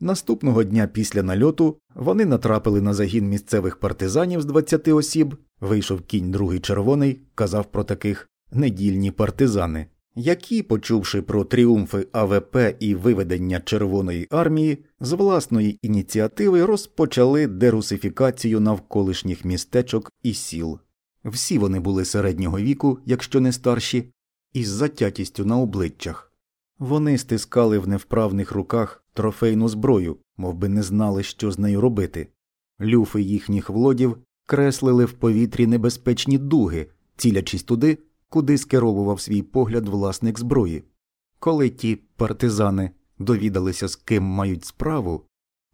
Наступного дня після нальоту вони натрапили на загін місцевих партизанів з 20 осіб. Вийшов кінь другий червоний, казав про таких недільні партизани, які, почувши про тріумфи АВП і виведення Червоної армії, з власної ініціативи розпочали дерусифікацію навколишніх містечок і сіл. Всі вони були середнього віку, якщо не старші, із затятістю на обличчях. Вони стискали в невправних руках трофейну зброю, мов би не знали, що з нею робити. Люфи їхніх влодів креслили в повітрі небезпечні дуги, цілячись туди, куди скеровував свій погляд власник зброї. Коли ті партизани довідалися, з ким мають справу,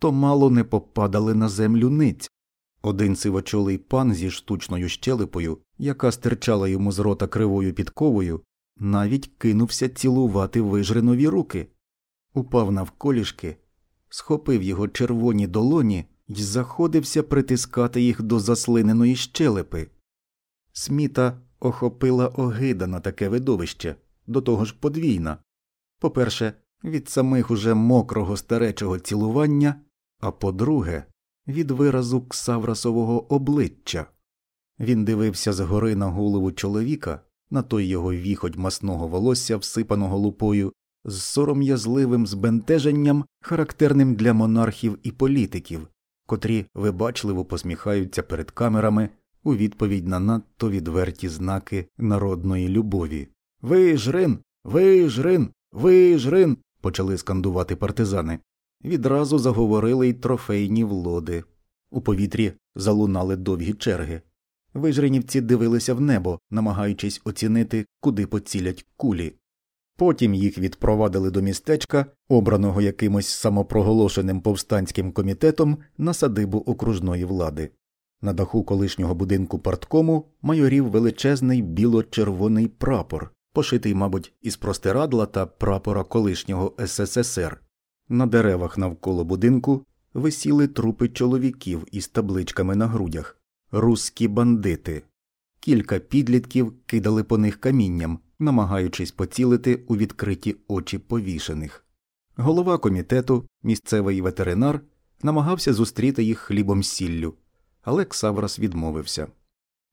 то мало не попадали на землю ниць. Один сивочолий пан зі штучною щелепою, яка стирчала йому з рота кривою підковою, навіть кинувся цілувати вижренові руки, упав навколішки, схопив його червоні долоні і заходився притискати їх до заслиненої щелепи. Сміта охопила огида на таке видовище, до того ж подвійна. По перше, від самих уже мокрого старечого цілування, а по друге, від виразу ксаврасового обличчя. Він дивився згори на голову чоловіка, на той його віходь масного волосся, всипаного лупою, з сором'язливим збентеженням, характерним для монархів і політиків, котрі вибачливо посміхаються перед камерами у відповідь на надто відверті знаки народної любові. Ви жрин, ви жрин, ви жрин. почали скандувати партизани. Відразу заговорили й трофейні влоди. У повітрі залунали довгі черги. Вижренівці дивилися в небо, намагаючись оцінити, куди поцілять кулі. Потім їх відпровадили до містечка, обраного якимось самопроголошеним повстанським комітетом на садибу окружної влади. На даху колишнього будинку парткому майорів величезний біло-червоний прапор, пошитий, мабуть, із простирадла та прапора колишнього СССР. На деревах навколо будинку висіли трупи чоловіків із табличками на грудях Русські бандити. Кілька підлітків кидали по них камінням, намагаючись поцілити у відкриті очі повішених. Голова комітету, місцевий ветеринар, намагався зустріти їх хлібом сіллю, але Ксаврас відмовився.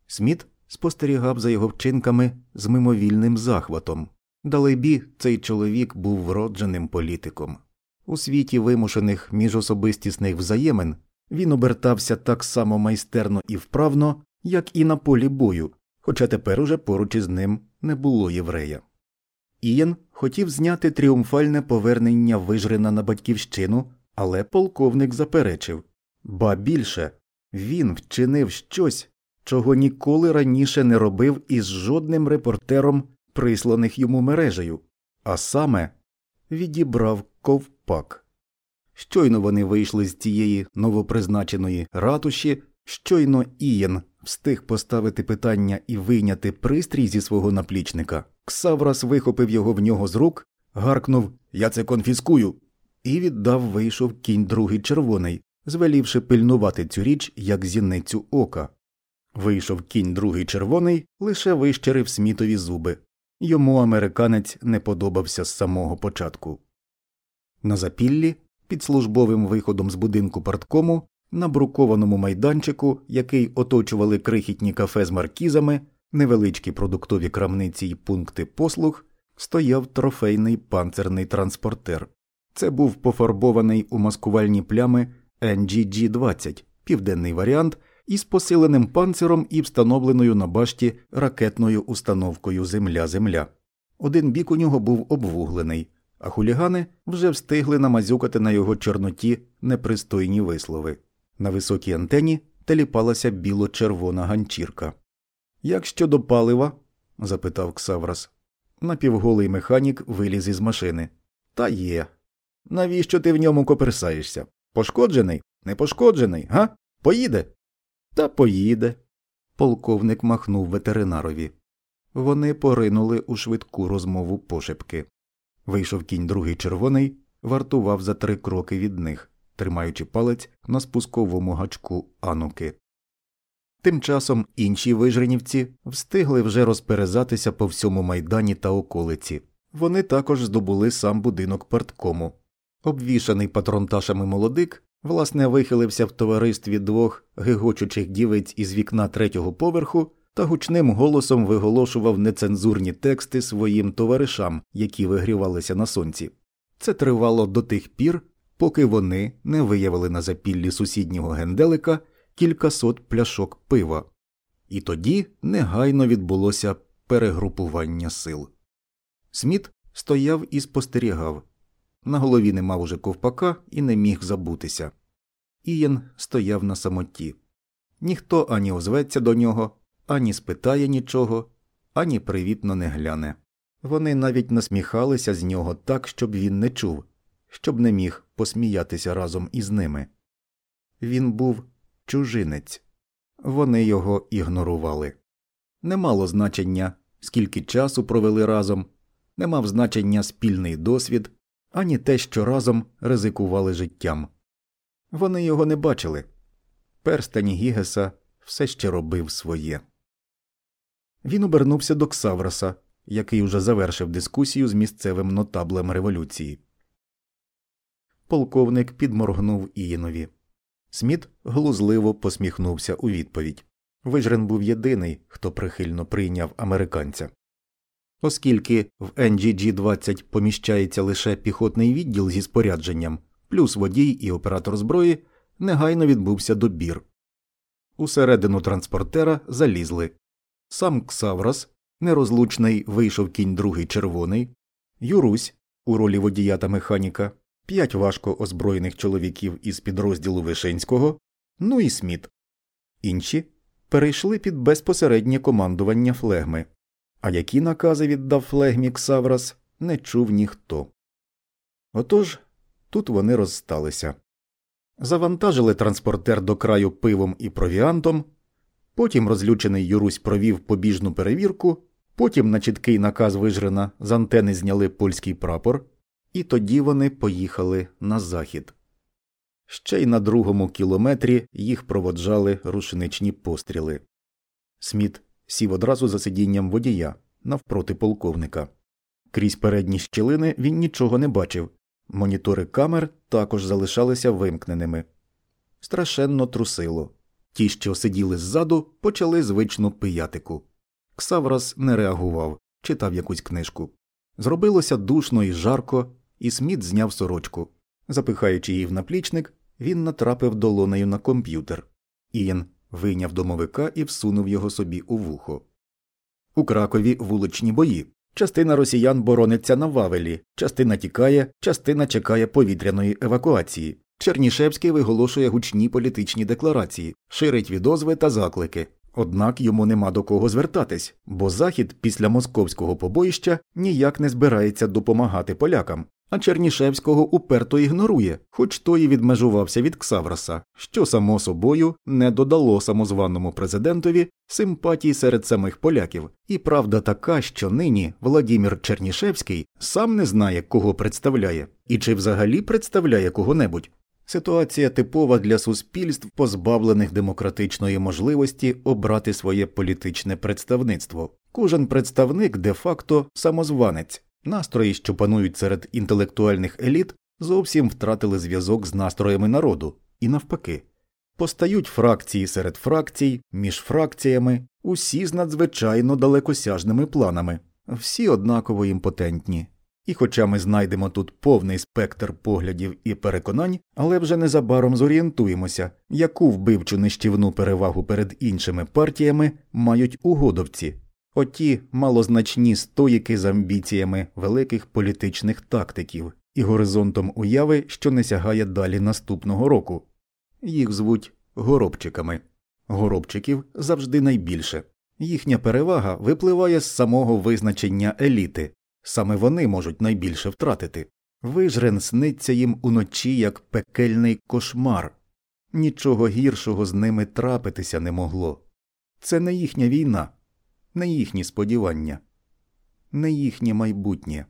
Сміт спостерігав за його вчинками з мимовільним захватом. Далебі, цей чоловік був вродженим політиком. У світі вимушених міжособистісних взаємин він обертався так само майстерно і вправно, як і на полі бою, хоча тепер уже поруч із ним не було єврея. Ієн хотів зняти тріумфальне повернення вижрена на батьківщину, але полковник заперечив ба більше він вчинив щось, чого ніколи раніше не робив із жодним репортером, присланих йому мережею, а саме відібрав ковпак. Щойно вони вийшли з цієї новопризначеної ратуші, щойно Ієн встиг поставити питання і вийняти пристрій зі свого наплічника. Ксаврас вихопив його в нього з рук, гаркнув Я це конфіскую. І віддав вийшов кінь другий червоний, звелівши пильнувати цю річ, як зіницю ока. Вийшов кінь другий червоний, лише вищерив смітові зуби. Йому американець не подобався з самого початку. На запіллі, під службовим виходом з будинку парткому, на брукованому майданчику, який оточували крихітні кафе з маркізами, невеличкі продуктові крамниці й пункти послуг, стояв трофейний панцерний транспортер. Це був пофарбований у маскувальні плями NGG 20 південний варіант із посиленим панциром і встановленою на башті ракетною установкою Земля Земля. Один бік у нього був обвуглений, а хулігани вже встигли намазюкати на його чорноті непристойні вислови. На високій антені теліпалася біло-червона ганчірка. Як щодо палива? запитав Ксаврас. Напівголий механік виліз із машини. Та є. Навіщо ти в ньому коперсаєшся? Пошкоджений? Не пошкоджений, га? Поїде? Та поїде. Полковник махнув ветеринарові. Вони поринули у швидку розмову пошепки. Вийшов кінь другий червоний, вартував за три кроки від них тримаючи палець на спусковому гачку ануки. Тим часом інші вижренівці встигли вже розперезатися по всьому майдані та околиці. Вони також здобули сам будинок парткому. Обвішаний патронташами молодик, власне, вихилився в товаристві двох гигочучих дівиць із вікна третього поверху та гучним голосом виголошував нецензурні тексти своїм товаришам, які вигрівалися на сонці. Це тривало до тих пір, поки вони не виявили на запіллі сусіднього генделика кількасот пляшок пива, і тоді негайно відбулося перегрупування сил. Сміт стояв і спостерігав. На голові не мав уже ковпака і не міг забутися. Ієн стояв на самоті. Ніхто ані озветься до нього, ані спитає нічого, ані привітно не гляне. Вони навіть насміхалися з нього так, щоб він не чув, щоб не міг посміятися разом із ними. Він був чужинець, вони його ігнорували. Не мало значення, скільки часу провели разом, не мав значення спільний досвід, ані те, що разом ризикували життям. Вони його не бачили. Перстень Гігеса все ще робив своє. Він обернувся до Ксавроса, який уже завершив дискусію з місцевим нотаблем революції. Полковник підморгнув Ієнові. Сміт глузливо посміхнувся у відповідь. Вижрен був єдиний, хто прихильно прийняв американця. Оскільки в NGG 20 поміщається лише піхотний відділ зі спорядженням, плюс водій і оператор зброї, негайно відбувся добір. Усередину транспортера залізли. Сам Ксаврос, нерозлучний, вийшов кінь другий червоний, Юрусь у ролі водія та механіка, п'ять важко озброєних чоловіків із підрозділу Вишенського, ну і Сміт. Інші перейшли під безпосереднє командування флегми. А які накази віддав флегмі Ксаврас, не чув ніхто. Отож тут вони розсталися. Завантажили транспортер до краю пивом і провіантом, потім розлючений Юрусь провів побіжну перевірку, потім на чіткий наказ вижрена з антени зняли польський прапор, і тоді вони поїхали на захід. Ще й на другому кілометрі їх проводжали рушничні постріли. Сміт сів одразу за сидінням водія навпроти полковника. Крізь передні щілини він нічого не бачив. Монітори камер також залишалися вимкненими. Страшенно трусило. Ті, що сиділи ззаду, почали звичну пиятику. Ксаврас не реагував, читав якусь книжку. Зробилося душно і жарко, і Сміт зняв сорочку. Запихаючи її в наплічник, він натрапив долонею на комп'ютер. Ієн вийняв домовика і всунув його собі у вухо. У Кракові вуличні бої. Частина росіян борониться на Вавелі, частина тікає, частина чекає повітряної евакуації. Чернішевський виголошує гучні політичні декларації, ширить відозви та заклики. Однак йому нема до кого звертатись, бо Захід після московського побоїща ніяк не збирається допомагати полякам, а Чернішевського уперто ігнорує, хоч той і відмежувався від Ксавраса, що само собою не додало самозваному президентові симпатій серед самих поляків. І правда така, що нині Владімір Чернішевський сам не знає, кого представляє, і чи взагалі представляє кого-небудь. Ситуація типова для суспільств, позбавлених демократичної можливості обрати своє політичне представництво. Кожен представник де факто самозванець. Настрої, що панують серед інтелектуальних еліт, зовсім втратили зв'язок з настроями народу, і навпаки. Постають фракції серед фракцій, між фракціями, усі з надзвичайно далекосяжними планами, всі однаково імпотентні. І хоча ми знайдемо тут повний спектр поглядів і переконань, але вже незабаром зорієнтуємося, яку вбивчу нищівну перевагу перед іншими партіями мають угодовці, оті малозначні стоїки з амбіціями великих політичних тактиків і горизонтом уяви, що не сягає далі наступного року. Їх звуть горобчиками. Горобчиків завжди найбільше. Їхня перевага випливає з самого визначення еліти, саме вони можуть найбільше втратити. Вижрен сниться їм уночі як пекельний кошмар, нічого гіршого з ними трапитися не могло. Це не їхня війна, не їхні сподівання, на їхнє майбутнє.